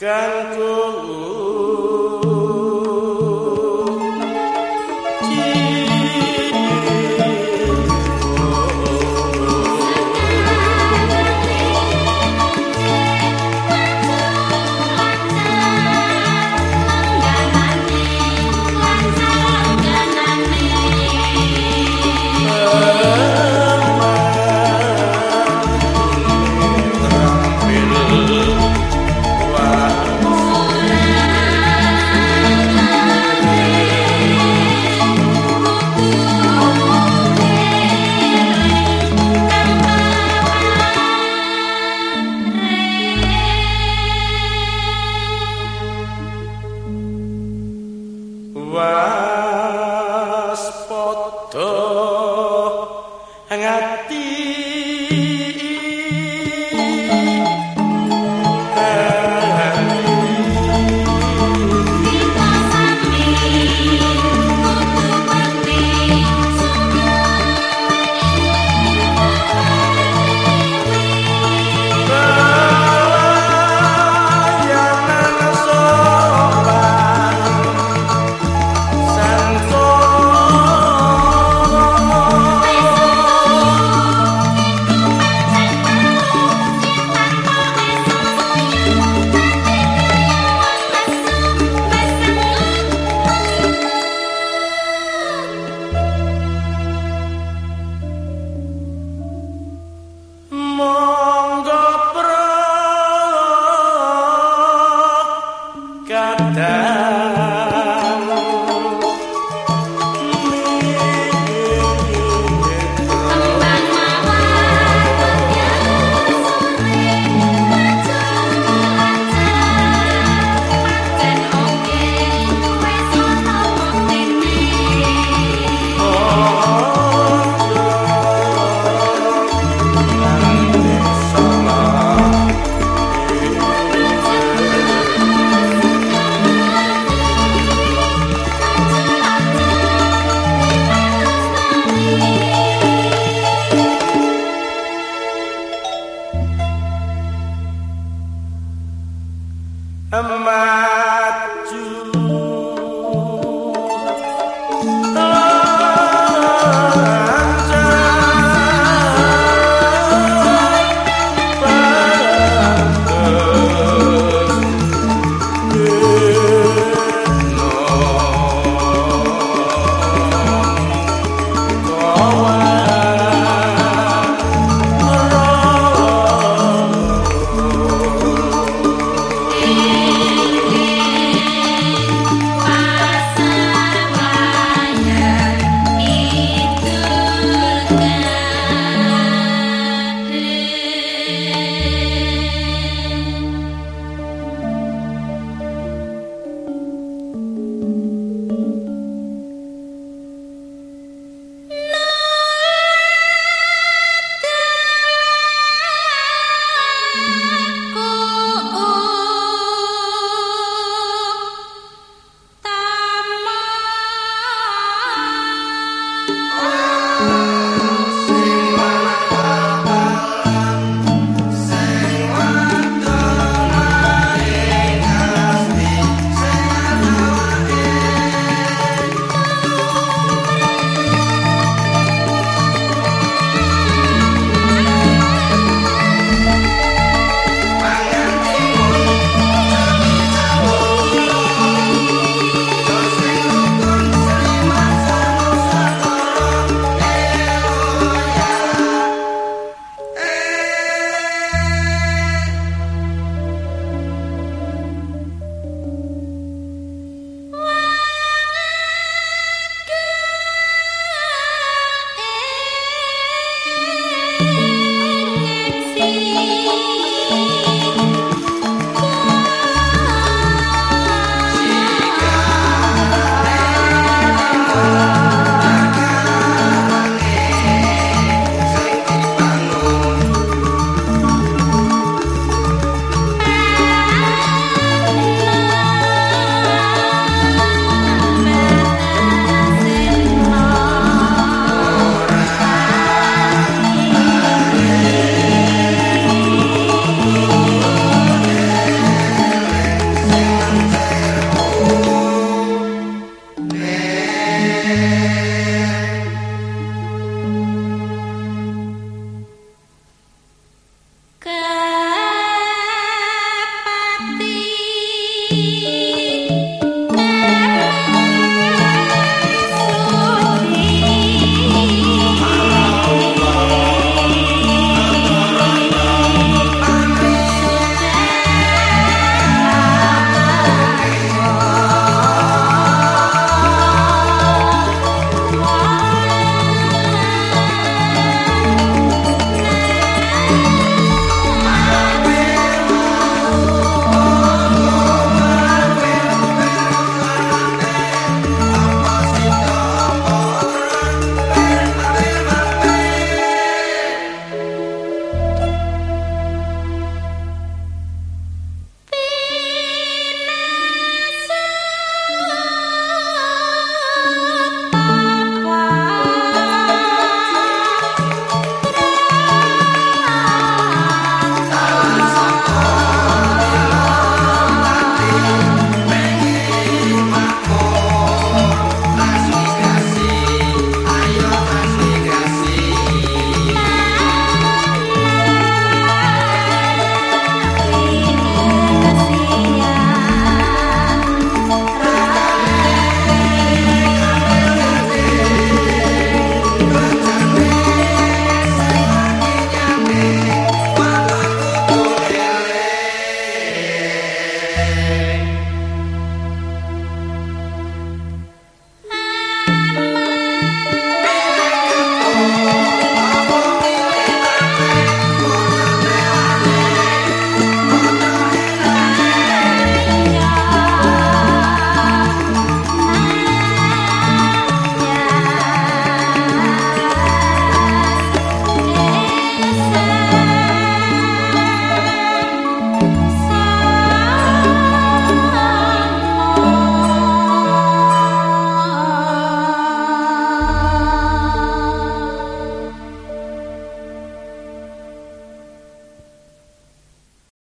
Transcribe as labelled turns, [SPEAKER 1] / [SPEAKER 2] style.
[SPEAKER 1] kangkung Bye. more. Oh.